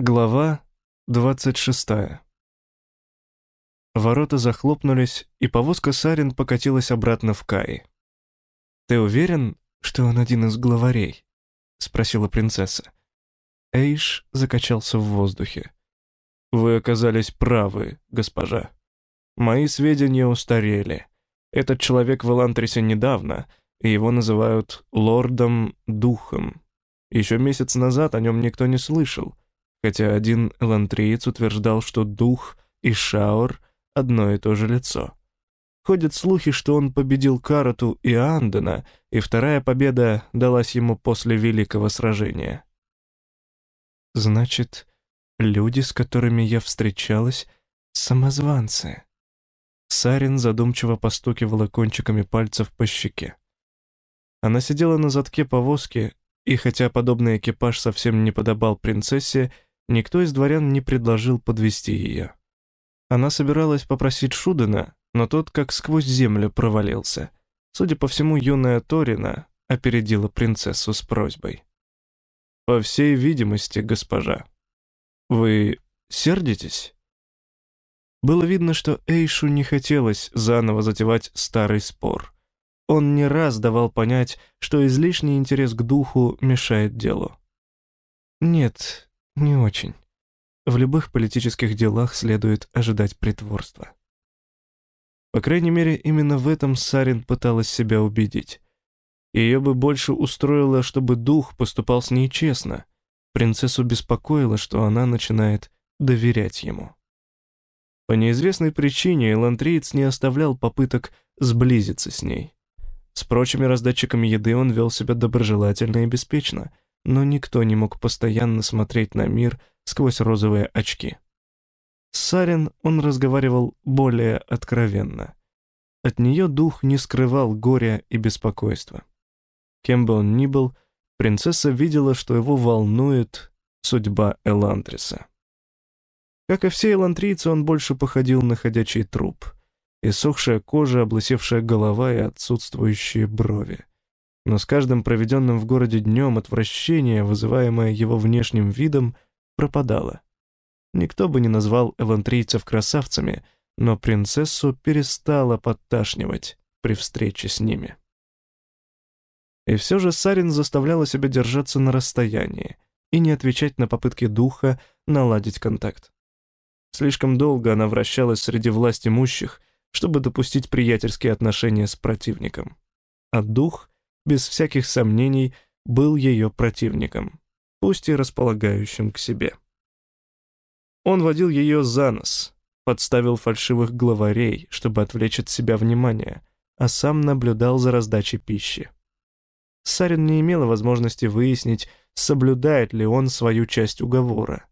Глава 26 Ворота захлопнулись, и повозка Сарин покатилась обратно в Каи. «Ты уверен, что он один из главарей?» — спросила принцесса. Эйш закачался в воздухе. «Вы оказались правы, госпожа. Мои сведения устарели. Этот человек в Элантрисе недавно, и его называют лордом-духом. Еще месяц назад о нем никто не слышал» хотя один элантриец утверждал, что дух и Шаур — одно и то же лицо. Ходят слухи, что он победил Карату и Андена, и вторая победа далась ему после Великого сражения. «Значит, люди, с которыми я встречалась, — самозванцы». Сарин задумчиво постукивала кончиками пальцев по щеке. Она сидела на задке повозки, и хотя подобный экипаж совсем не подобал принцессе, Никто из дворян не предложил подвести ее. Она собиралась попросить Шудена, но тот как сквозь землю провалился. Судя по всему, юная Торина опередила принцессу с просьбой. «По всей видимости, госпожа, вы сердитесь?» Было видно, что Эйшу не хотелось заново затевать старый спор. Он не раз давал понять, что излишний интерес к духу мешает делу. «Нет, не очень. В любых политических делах следует ожидать притворства. По крайней мере, именно в этом Сарин пыталась себя убедить. Ее бы больше устроило, чтобы дух поступал с ней честно. Принцессу беспокоило, что она начинает доверять ему. По неизвестной причине элантриец не оставлял попыток сблизиться с ней. С прочими раздатчиками еды он вел себя доброжелательно и беспечно — но никто не мог постоянно смотреть на мир сквозь розовые очки. С Сарин он разговаривал более откровенно. От нее дух не скрывал горя и беспокойства. Кем бы он ни был, принцесса видела, что его волнует судьба Эландриса. Как и все элантрийцы, он больше походил на ходячий труп. Иссохшая кожа, облысевшая голова и отсутствующие брови но с каждым проведенным в городе днем отвращение, вызываемое его внешним видом, пропадало. Никто бы не назвал эвантрийцев красавцами, но принцессу перестала подташнивать при встрече с ними. И все же Сарин заставляла себя держаться на расстоянии и не отвечать на попытки духа наладить контакт. Слишком долго она вращалась среди власть имущих, чтобы допустить приятельские отношения с противником. А дух без всяких сомнений, был ее противником, пусть и располагающим к себе. Он водил ее за нос, подставил фальшивых главарей, чтобы отвлечь от себя внимание, а сам наблюдал за раздачей пищи. Сарин не имела возможности выяснить, соблюдает ли он свою часть уговора.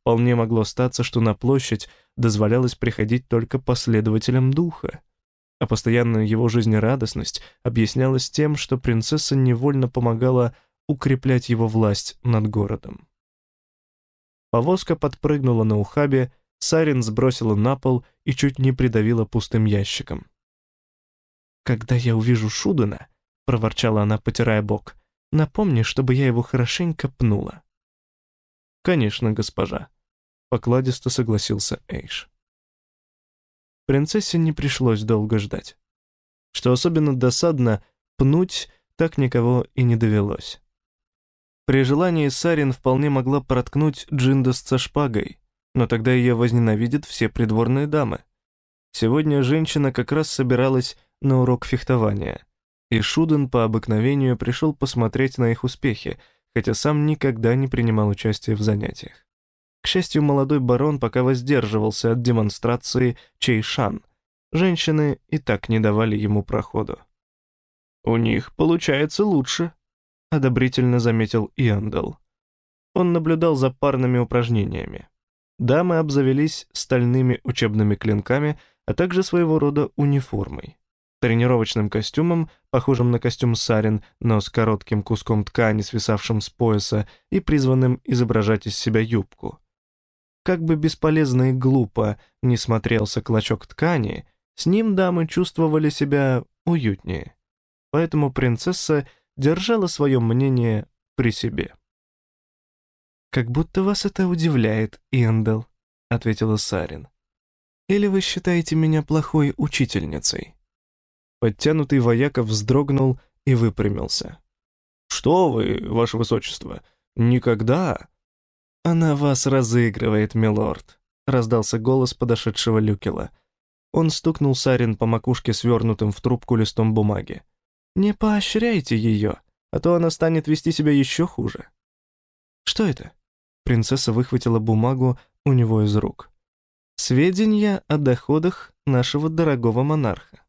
Вполне могло статься, что на площадь дозволялось приходить только последователям духа а постоянная его жизнерадостность объяснялась тем, что принцесса невольно помогала укреплять его власть над городом. Повозка подпрыгнула на ухабе, Сарин сбросила на пол и чуть не придавила пустым ящиком. «Когда я увижу Шудена», — проворчала она, потирая бок, — «напомни, чтобы я его хорошенько пнула». «Конечно, госпожа», — покладисто согласился Эйш принцессе не пришлось долго ждать. Что особенно досадно, пнуть так никого и не довелось. При желании Сарин вполне могла проткнуть Джиндас со шпагой, но тогда ее возненавидят все придворные дамы. Сегодня женщина как раз собиралась на урок фехтования, и Шуден по обыкновению пришел посмотреть на их успехи, хотя сам никогда не принимал участия в занятиях. К счастью, молодой барон пока воздерживался от демонстрации Чейшан. Женщины и так не давали ему проходу. «У них получается лучше», — одобрительно заметил Иандел. Он наблюдал за парными упражнениями. Дамы обзавелись стальными учебными клинками, а также своего рода униформой. Тренировочным костюмом, похожим на костюм сарин, но с коротким куском ткани, свисавшим с пояса и призванным изображать из себя юбку. Как бы бесполезно и глупо не смотрелся клочок ткани, с ним дамы чувствовали себя уютнее. Поэтому принцесса держала свое мнение при себе. «Как будто вас это удивляет, Индел», — ответила Сарин. «Или вы считаете меня плохой учительницей?» Подтянутый вояка вздрогнул и выпрямился. «Что вы, ваше высочество, никогда...» «Она вас разыгрывает, милорд», — раздался голос подошедшего Люкела. Он стукнул Сарин по макушке свернутым в трубку листом бумаги. «Не поощряйте ее, а то она станет вести себя еще хуже». «Что это?» Принцесса выхватила бумагу у него из рук. «Сведения о доходах нашего дорогого монарха».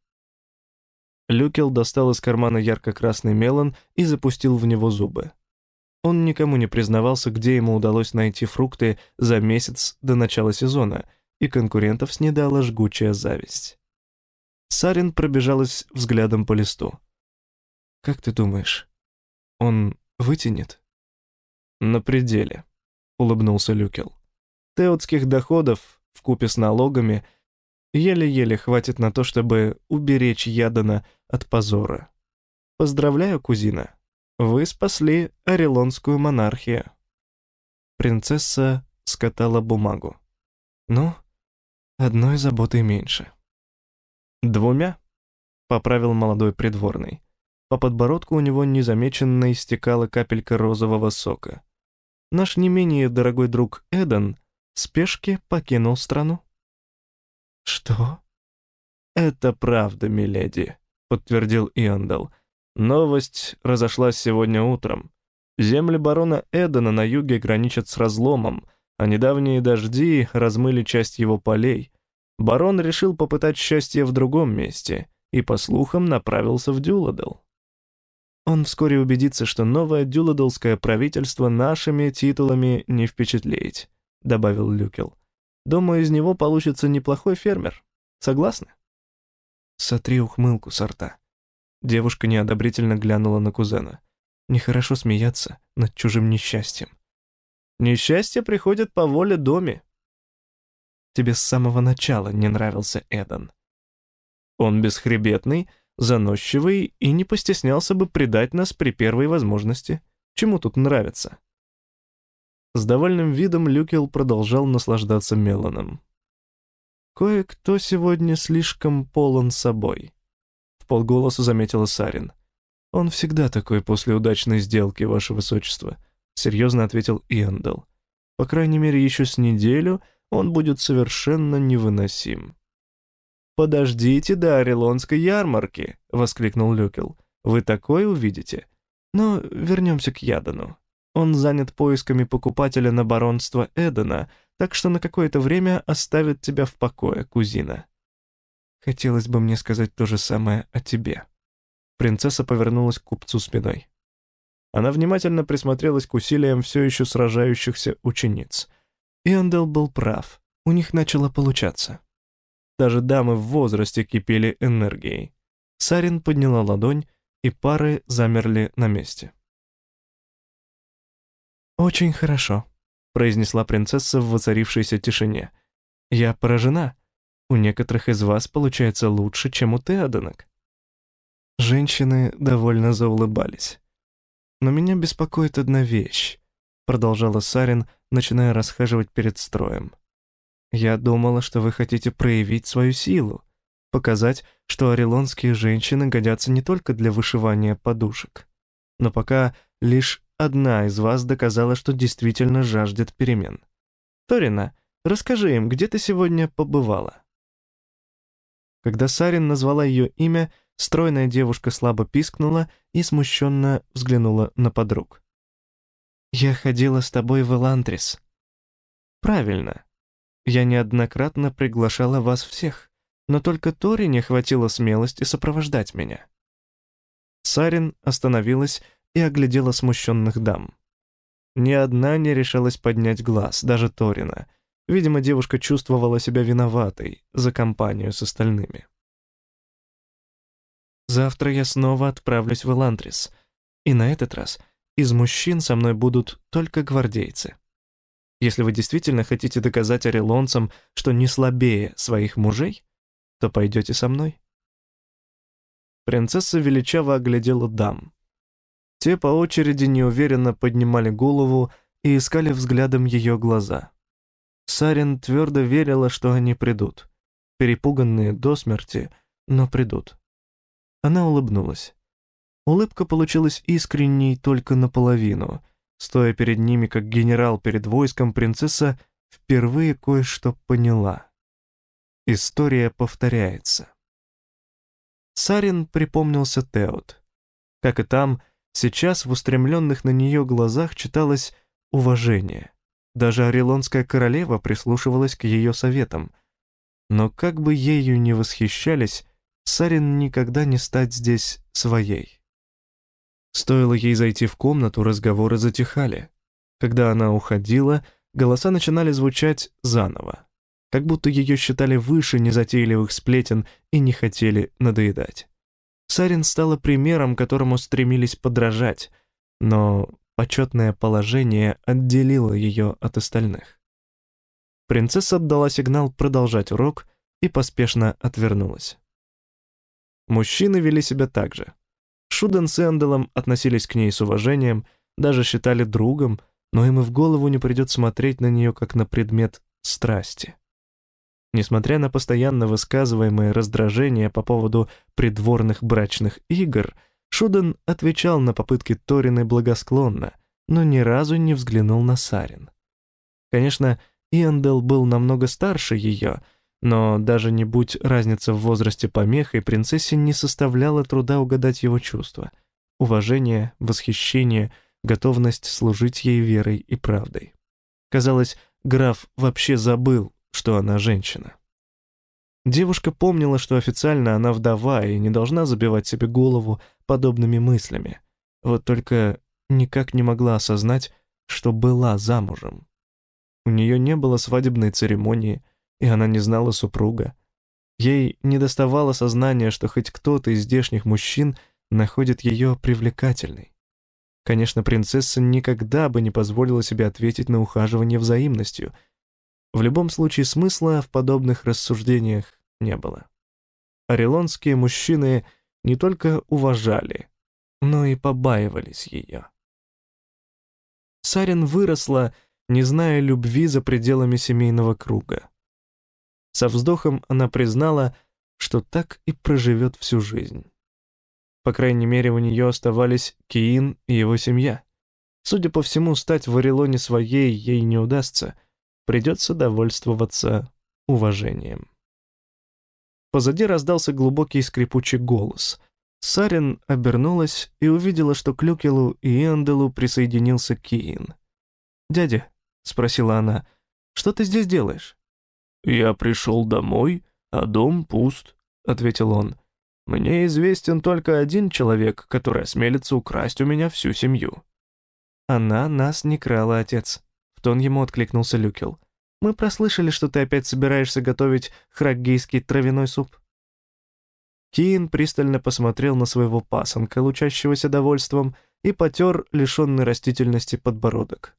Люкел достал из кармана ярко-красный мелон и запустил в него зубы. Он никому не признавался, где ему удалось найти фрукты за месяц до начала сезона, и конкурентов снедала жгучая зависть. Сарин пробежалась взглядом по листу. «Как ты думаешь, он вытянет?» «На пределе», — улыбнулся Люкел. «Теотских доходов, вкупе с налогами, еле-еле хватит на то, чтобы уберечь Ядана от позора. Поздравляю, кузина, вы спасли Орелонскую монархию». Принцесса скатала бумагу. «Ну, одной заботой меньше». «Двумя?» — поправил молодой придворный. По подбородку у него незамеченно истекала капелька розового сока. Наш не менее дорогой друг Эден в спешке покинул страну. «Что?» «Это правда, миледи», — подтвердил Иондал. «Новость разошлась сегодня утром. Земли барона Эдена на юге граничат с разломом, а недавние дожди размыли часть его полей. Барон решил попытать счастье в другом месте и, по слухам, направился в Дюладел. Он вскоре убедится, что новое дюладелское правительство нашими титулами не впечатлит, добавил Люкел. Думаю, из него получится неплохой фермер. Согласны? Сотри ухмылку сорта. Девушка неодобрительно глянула на кузена. Нехорошо смеяться над чужим несчастьем. Несчастье приходит по воле доме. Тебе с самого начала не нравился Эдан. Он бесхребетный, заносчивый и не постеснялся бы предать нас при первой возможности. Чему тут нравится? С довольным видом Люкел продолжал наслаждаться Меланом. «Кое-кто сегодня слишком полон собой», — в полголоса заметила Сарин. «Он всегда такой после удачной сделки, ваше высочество», — серьезно ответил Иэндал. «По крайней мере, еще с неделю он будет совершенно невыносим». «Подождите до Орелонской ярмарки!» — воскликнул Люкел. «Вы такое увидите?» Но вернемся к Ядану. Он занят поисками покупателя на баронство Эдена, так что на какое-то время оставит тебя в покое, кузина. Хотелось бы мне сказать то же самое о тебе. Принцесса повернулась к купцу спиной. Она внимательно присмотрелась к усилиям все еще сражающихся учениц. Иондел был прав, у них начало получаться. Даже дамы в возрасте кипели энергией. Сарин подняла ладонь, и пары замерли на месте. «Очень хорошо», — произнесла принцесса в воцарившейся тишине. «Я поражена. У некоторых из вас получается лучше, чем у Теоденок». Женщины довольно заулыбались. «Но меня беспокоит одна вещь», — продолжала Сарин, начиная расхаживать перед строем. Я думала, что вы хотите проявить свою силу, показать, что орелонские женщины годятся не только для вышивания подушек. Но пока лишь одна из вас доказала, что действительно жаждет перемен. Торина, расскажи им, где ты сегодня побывала?» Когда Сарин назвала ее имя, стройная девушка слабо пискнула и смущенно взглянула на подруг. «Я ходила с тобой в Элантрис». «Правильно. Я неоднократно приглашала вас всех, но только Тори не хватило смелости сопровождать меня». Сарин остановилась и оглядела смущенных дам. Ни одна не решалась поднять глаз, даже Торина. Видимо, девушка чувствовала себя виноватой за компанию с остальными. «Завтра я снова отправлюсь в Элантрис, и на этот раз из мужчин со мной будут только гвардейцы. Если вы действительно хотите доказать орелонцам, что не слабее своих мужей, то пойдете со мной». Принцесса величаво оглядела дам. Те по очереди неуверенно поднимали голову и искали взглядом ее глаза. Сарин твердо верила, что они придут. Перепуганные до смерти, но придут. Она улыбнулась. Улыбка получилась искренней только наполовину. Стоя перед ними, как генерал перед войском, принцесса впервые кое-что поняла. История повторяется. Сарин припомнился Теот. Как и там, сейчас в устремленных на нее глазах читалось уважение. Даже Орелонская королева прислушивалась к ее советам. Но как бы ею не восхищались, Сарин никогда не стать здесь своей. Стоило ей зайти в комнату, разговоры затихали. Когда она уходила, голоса начинали звучать заново, как будто ее считали выше незатейливых сплетен и не хотели надоедать. Сарин стала примером, которому стремились подражать, но почетное положение отделило ее от остальных. Принцесса отдала сигнал продолжать урок и поспешно отвернулась. Мужчины вели себя так же. Шуден с Энделом относились к ней с уважением, даже считали другом, но им и в голову не придет смотреть на нее как на предмет страсти. Несмотря на постоянно высказываемое раздражение по поводу придворных брачных игр, Шуден отвечал на попытки Торины благосклонно, но ни разу не взглянул на Сарин. Конечно, Иандел был намного старше ее, но даже не будь разница в возрасте помехой, принцессе не составляло труда угадать его чувства. Уважение, восхищение, готовность служить ей верой и правдой. Казалось, граф вообще забыл, что она женщина. Девушка помнила, что официально она вдова и не должна забивать себе голову подобными мыслями. Вот только никак не могла осознать, что была замужем. У нее не было свадебной церемонии, и она не знала супруга. Ей не доставало сознания, что хоть кто-то из здешних мужчин находит ее привлекательной. Конечно, принцесса никогда бы не позволила себе ответить на ухаживание взаимностью. В любом случае смысла в подобных рассуждениях не было. Орелонские мужчины не только уважали, но и побаивались ее. Сарин выросла, не зная любви за пределами семейного круга. Со вздохом она признала, что так и проживет всю жизнь. По крайней мере, у нее оставались Киин и его семья. Судя по всему, стать в Орелоне своей ей не удастся, придется довольствоваться уважением. Позади раздался глубокий скрипучий голос. Сарин обернулась и увидела, что к Люкелу и Энделу присоединился Киин. «Дядя», — спросила она, — «что ты здесь делаешь?» «Я пришел домой, а дом пуст», — ответил он. «Мне известен только один человек, который осмелится украсть у меня всю семью». «Она нас не крала, отец», — в тон ему откликнулся Люкел. Мы прослышали, что ты опять собираешься готовить храггейский травяной суп». Киин пристально посмотрел на своего пасынка, лучащегося довольством, и потер лишенный растительности подбородок.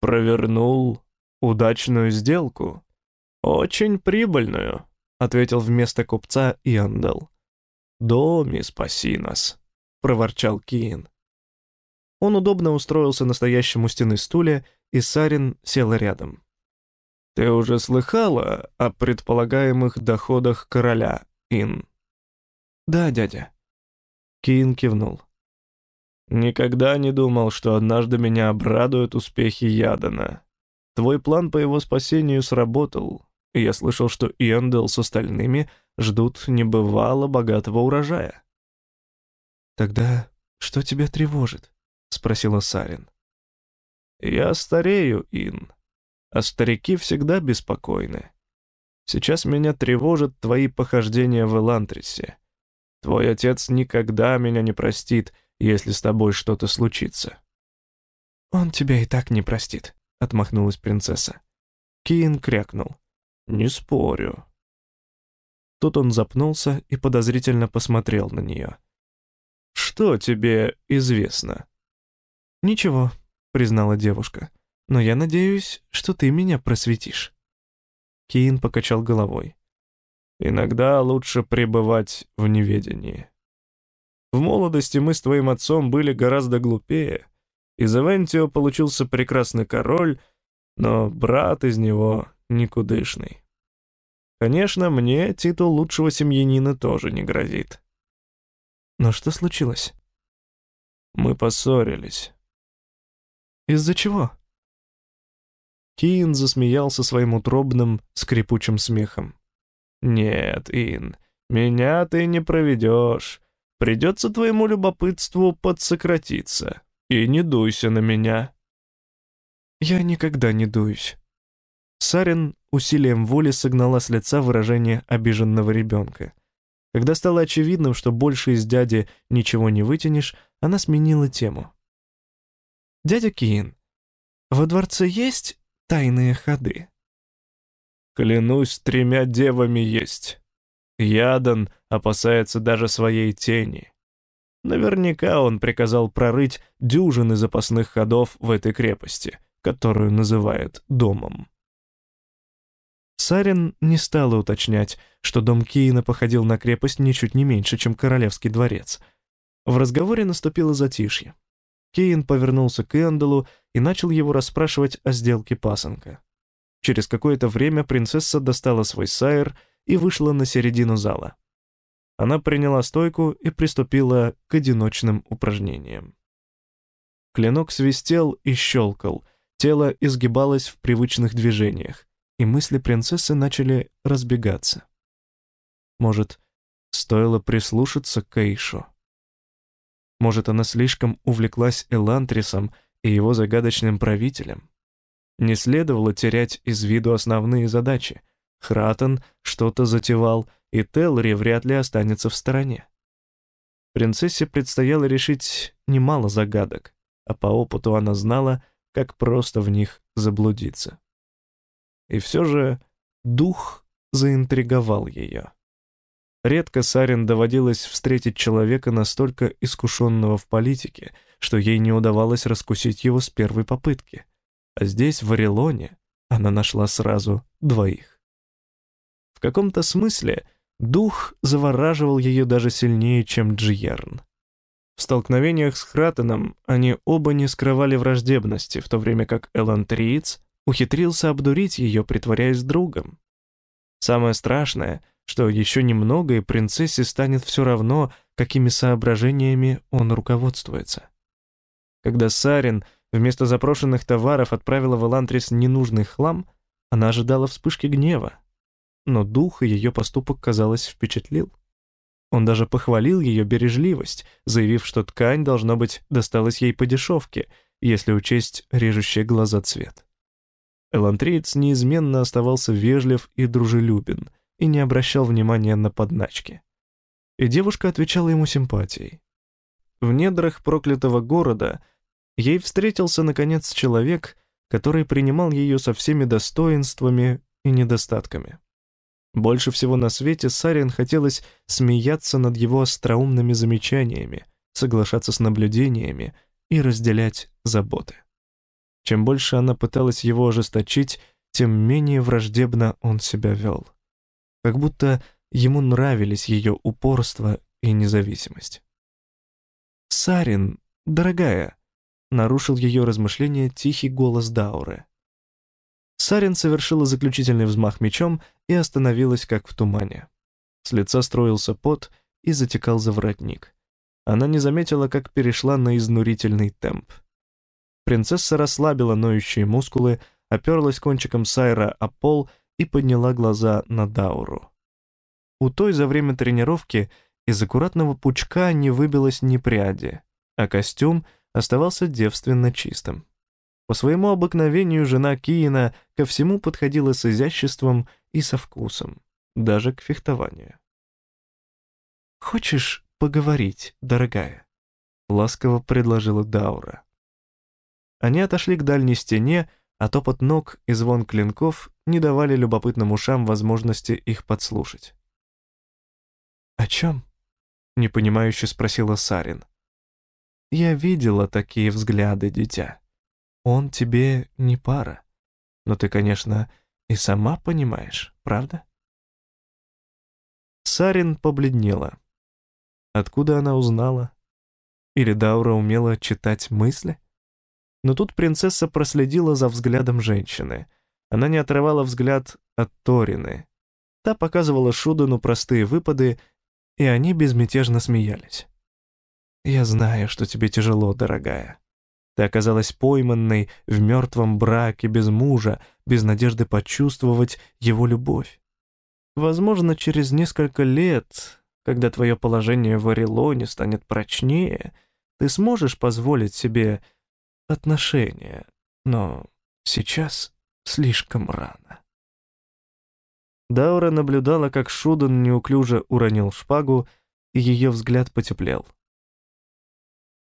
«Провернул удачную сделку. Очень прибыльную», — ответил вместо купца Иандал. «Доми, спаси нас», — проворчал Киин. Он удобно устроился на стоящем у стены стуле, и Сарин села рядом. Ты уже слыхала о предполагаемых доходах короля, Ин? Да, дядя. Кин кивнул. Никогда не думал, что однажды меня обрадуют успехи Ядана. Твой план по его спасению сработал, и я слышал, что Иэндел с остальными ждут небывало богатого урожая. «Тогда что тебя тревожит?» — спросила Сарин. «Я старею, Ин а старики всегда беспокойны. Сейчас меня тревожат твои похождения в Элантрисе. Твой отец никогда меня не простит, если с тобой что-то случится». «Он тебя и так не простит», — отмахнулась принцесса. Киин крякнул. «Не спорю». Тут он запнулся и подозрительно посмотрел на нее. «Что тебе известно?» «Ничего», — признала девушка но я надеюсь, что ты меня просветишь». Киин покачал головой. «Иногда лучше пребывать в неведении. В молодости мы с твоим отцом были гораздо глупее, Из Эвентио получился прекрасный король, но брат из него никудышный. Конечно, мне титул лучшего семьянина тоже не грозит. Но что случилось? Мы поссорились. Из-за чего? Киин засмеялся своим утробным, скрипучим смехом. «Нет, Ин, меня ты не проведешь. Придется твоему любопытству подсократиться. И не дуйся на меня». «Я никогда не дуюсь». Сарин усилием воли согнала с лица выражение обиженного ребенка. Когда стало очевидным, что больше из дяди ничего не вытянешь, она сменила тему. «Дядя Киин, во дворце есть тайные ходы?» «Клянусь, тремя девами есть. Ядан опасается даже своей тени. Наверняка он приказал прорыть дюжины запасных ходов в этой крепости, которую называют домом». Сарин не стала уточнять, что дом Киина походил на крепость ничуть не меньше, чем королевский дворец. В разговоре наступило затишье. Кейн повернулся к Эндалу и начал его расспрашивать о сделке пасынка. Через какое-то время принцесса достала свой сайр и вышла на середину зала. Она приняла стойку и приступила к одиночным упражнениям. Клинок свистел и щелкал, тело изгибалось в привычных движениях, и мысли принцессы начали разбегаться. Может, стоило прислушаться к Эйшу? Может, она слишком увлеклась Элантрисом и его загадочным правителем? Не следовало терять из виду основные задачи. Хратен что-то затевал, и Телри вряд ли останется в стороне. Принцессе предстояло решить немало загадок, а по опыту она знала, как просто в них заблудиться. И все же дух заинтриговал ее. Редко Сарин доводилось встретить человека настолько искушенного в политике, что ей не удавалось раскусить его с первой попытки. А здесь, в Орелоне, она нашла сразу двоих. В каком-то смысле дух завораживал ее даже сильнее, чем Джиерн. В столкновениях с Хратеном они оба не скрывали враждебности, в то время как Элантриец ухитрился обдурить ее, притворяясь другом. Самое страшное, что еще немного, и принцессе станет все равно, какими соображениями он руководствуется. Когда Сарин вместо запрошенных товаров отправила в Элантрис ненужный хлам, она ожидала вспышки гнева. Но дух и ее поступок, казалось, впечатлил. Он даже похвалил ее бережливость, заявив, что ткань, должно быть, досталась ей по дешевке, если учесть режущие глаза цвет. Элантриец неизменно оставался вежлив и дружелюбен и не обращал внимания на подначки. И девушка отвечала ему симпатией. В недрах проклятого города ей встретился, наконец, человек, который принимал ее со всеми достоинствами и недостатками. Больше всего на свете Сарин хотелось смеяться над его остроумными замечаниями, соглашаться с наблюдениями и разделять заботы. Чем больше она пыталась его ожесточить, тем менее враждебно он себя вел. Как будто ему нравились ее упорство и независимость. «Сарин, дорогая», — нарушил ее размышления тихий голос Дауры. Сарин совершила заключительный взмах мечом и остановилась, как в тумане. С лица строился пот и затекал за воротник. Она не заметила, как перешла на изнурительный темп. Принцесса расслабила ноющие мускулы, оперлась кончиком сайра о пол и подняла глаза на Дауру. У той за время тренировки из аккуратного пучка не выбилось ни пряди, а костюм оставался девственно чистым. По своему обыкновению жена Киина ко всему подходила с изяществом и со вкусом, даже к фехтованию. «Хочешь поговорить, дорогая?» — ласково предложила Даура. Они отошли к дальней стене, а топот ног и звон клинков не давали любопытным ушам возможности их подслушать. «О чем?» — непонимающе спросила Сарин. «Я видела такие взгляды, дитя. Он тебе не пара. Но ты, конечно, и сама понимаешь, правда?» Сарин побледнела. Откуда она узнала? Или Даура умела читать мысли? Но тут принцесса проследила за взглядом женщины. Она не отрывала взгляд от Торины. Та показывала Шудану простые выпады, и они безмятежно смеялись. «Я знаю, что тебе тяжело, дорогая. Ты оказалась пойманной в мертвом браке, без мужа, без надежды почувствовать его любовь. Возможно, через несколько лет, когда твое положение в Орелоне станет прочнее, ты сможешь позволить себе отношения, но сейчас слишком рано. Даура наблюдала, как Шудан неуклюже уронил шпагу, и ее взгляд потеплел.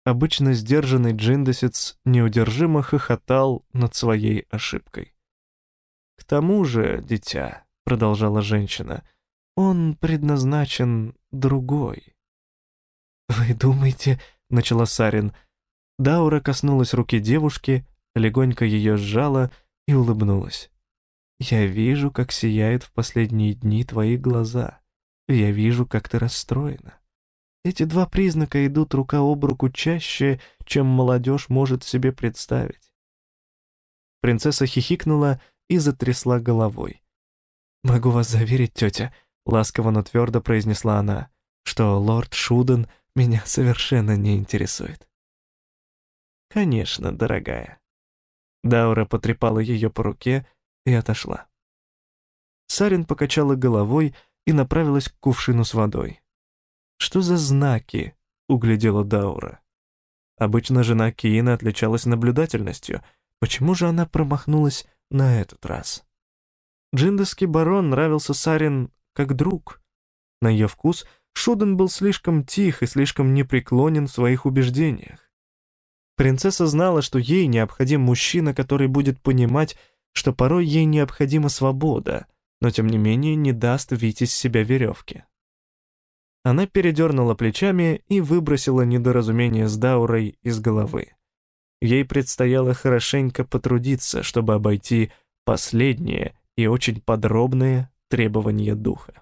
Обычно сдержанный джиндосец неудержимо хохотал над своей ошибкой. «К тому же, дитя», — продолжала женщина, — «он предназначен другой». «Вы думаете...» — начала Сарин. Даура коснулась руки девушки, легонько ее сжала и улыбнулась. «Я вижу, как сияют в последние дни твои глаза. Я вижу, как ты расстроена. Эти два признака идут рука об руку чаще, чем молодежь может себе представить. Принцесса хихикнула и затрясла головой. «Могу вас заверить, тетя», — ласково, но твердо произнесла она, «что лорд Шуден меня совершенно не интересует». «Конечно, дорогая». Даура потрепала ее по руке и отошла. Сарин покачала головой и направилась к кувшину с водой. Что за знаки? Углядела Даура. Обычно жена Киина отличалась наблюдательностью. Почему же она промахнулась на этот раз? Джиндовский барон нравился Сарин как друг. На ее вкус Шуден был слишком тих и слишком непреклонен в своих убеждениях. Принцесса знала, что ей необходим мужчина, который будет понимать, что порой ей необходима свобода, но тем не менее не даст вить из себя веревки. Она передернула плечами и выбросила недоразумение с Даурой из головы. Ей предстояло хорошенько потрудиться, чтобы обойти последние и очень подробные требования духа.